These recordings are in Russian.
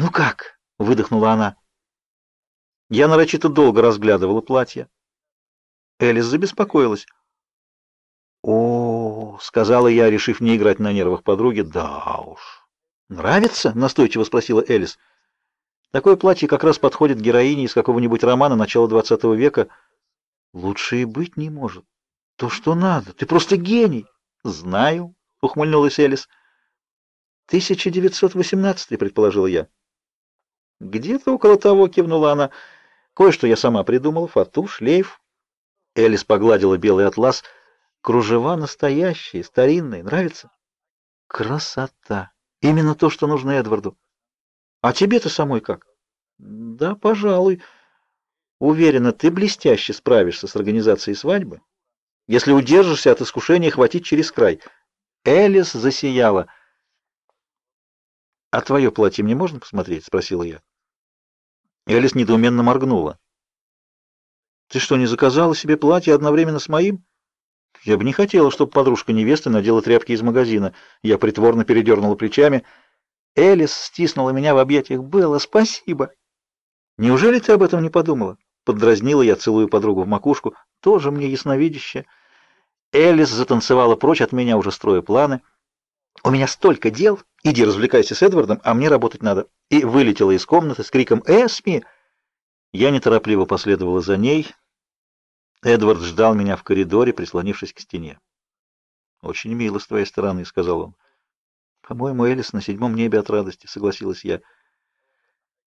«Ну как?» — выдохнула она. Я нарочито долго разглядывала платье. Элис забеспокоилась. «О, — сказала я, решив не играть на нервах подруги, — да уж». «Нравится?» — настойчиво спросила Элис. «Такое платье как раз подходит героине из какого-нибудь романа начала двадцатого века. Лучше и быть не может. То, что надо. Ты просто гений!» «Знаю», — ухмыльнулась Элис. «1918», — предположила я. «Где-то около того», — кивнула она. «Кое-что я сама придумала. Фату, шлейф». Элис погладила белый атлас. «Кружева настоящие, старинные. Нравится?» «Красота! Именно то, что нужно Эдварду. А тебе-то самой как?» «Да, пожалуй. Уверена, ты блестяще справишься с организацией свадьбы, если удержишься от искушения хватить через край». Элис засияла. «А твое платье мне можно посмотреть?» — спросила я. Элис недоуменно моргнула. «Ты что, не заказала себе платье одновременно с моим?» «Я бы не хотела, чтобы подружка невесты надела тряпки из магазина». Я притворно передернула плечами. Элис стиснула меня в объятиях. «Белла, спасибо!» «Неужели ты об этом не подумала?» Поддразнила я, целую подругу в макушку. «Тоже мне ясновидящая». Элис затанцевала прочь от меня, уже строя планы. «У меня столько дел! Иди развлекайся с Эдвардом, а мне работать надо!» И вылетела из комнаты с криком «Эсми!» Я неторопливо последовала за ней. Эдвард ждал меня в коридоре, прислонившись к стене. «Очень мило с твоей стороны», — сказал он. «По-моему, Элис на седьмом небе от радости», — согласилась я.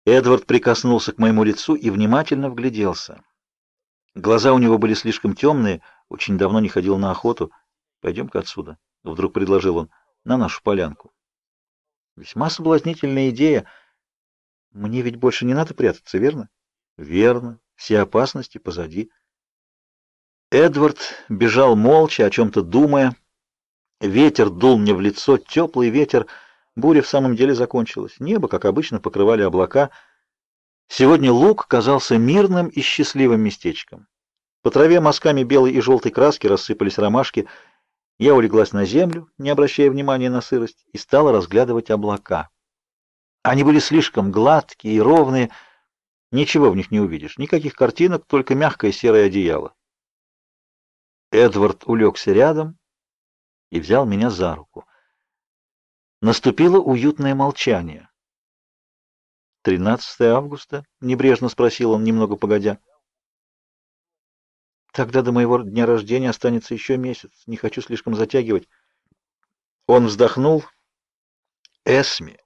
Эдвард прикоснулся к моему лицу и внимательно вгляделся. Глаза у него были слишком темные, очень давно не ходил на охоту. «Пойдем-ка отсюда», — вдруг предложил он, — «на нашу полянку». Весьма соблазнительная идея. Мне ведь больше не надо прятаться, верно? Верно. Все опасности позади. Эдвард бежал молча, о чем-то думая. Ветер дул мне в лицо, теплый ветер. Буря в самом деле закончилась. Небо, как обычно, покрывали облака. Сегодня луг казался мирным и счастливым местечком. По траве мазками белой и желтой краски рассыпались ромашки — я улеглась на землю, не обращая внимания на сырость, и стала разглядывать облака. Они были слишком гладкие и ровные, ничего в них не увидишь, никаких картинок, только мягкое серое одеяло. Эдвард улегся рядом и взял меня за руку. Наступило уютное молчание. «13 августа?» — небрежно спросил он, немного погодя. Тогда до моего дня рождения останется еще месяц. Не хочу слишком затягивать. Он вздохнул. Эсми.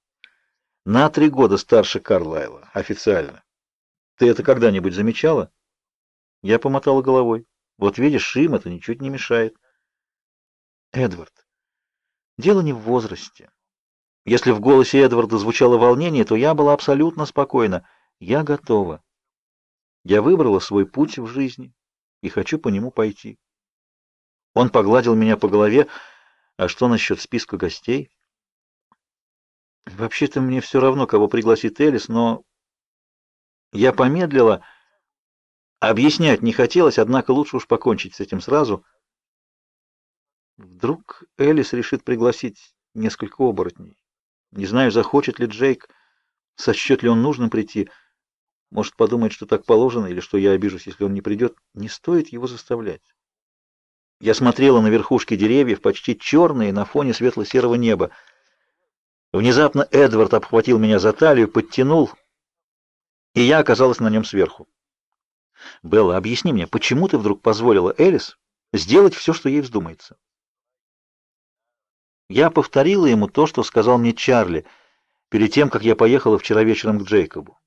На три года старше Карлайла. Официально. Ты это когда-нибудь замечала? Я помотала головой. Вот видишь, им это ничуть не мешает. Эдвард. Дело не в возрасте. Если в голосе Эдварда звучало волнение, то я была абсолютно спокойна. Я готова. Я выбрала свой путь в жизни и хочу по нему пойти. Он погладил меня по голове. А что насчет списка гостей? Вообще-то мне все равно, кого пригласит Элис, но я помедлила. Объяснять не хотелось, однако лучше уж покончить с этим сразу. Вдруг Элис решит пригласить несколько оборотней. Не знаю, захочет ли Джейк, сочтет ли он нужным прийти. Может, подумает, что так положено, или что я обижусь, если он не придет. Не стоит его заставлять. Я смотрела на верхушки деревьев, почти черные, на фоне светло-серого неба. Внезапно Эдвард обхватил меня за талию, подтянул, и я оказалась на нем сверху. «Белла, объясни мне, почему ты вдруг позволила Элис сделать все, что ей вздумается?» Я повторила ему то, что сказал мне Чарли, перед тем, как я поехала вчера вечером к Джейкобу.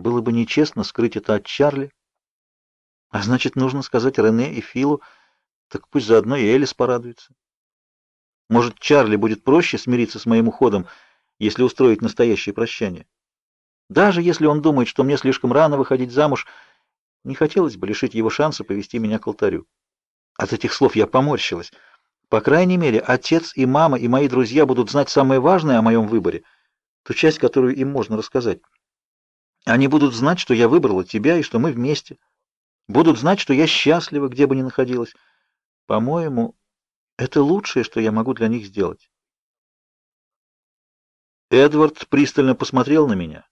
Было бы нечестно скрыть это от Чарли. А значит, нужно сказать Рене и Филу, так пусть заодно и Элис порадуется. Может, Чарли будет проще смириться с моим уходом, если устроить настоящее прощание. Даже если он думает, что мне слишком рано выходить замуж, не хотелось бы лишить его шанса повести меня к алтарю. От этих слов я поморщилась. По крайней мере, отец и мама и мои друзья будут знать самое важное о моем выборе, ту часть, которую им можно рассказать. Они будут знать, что я выбрала тебя и что мы вместе. Будут знать, что я счастлива, где бы ни находилась. По-моему, это лучшее, что я могу для них сделать. Эдвард пристально посмотрел на меня.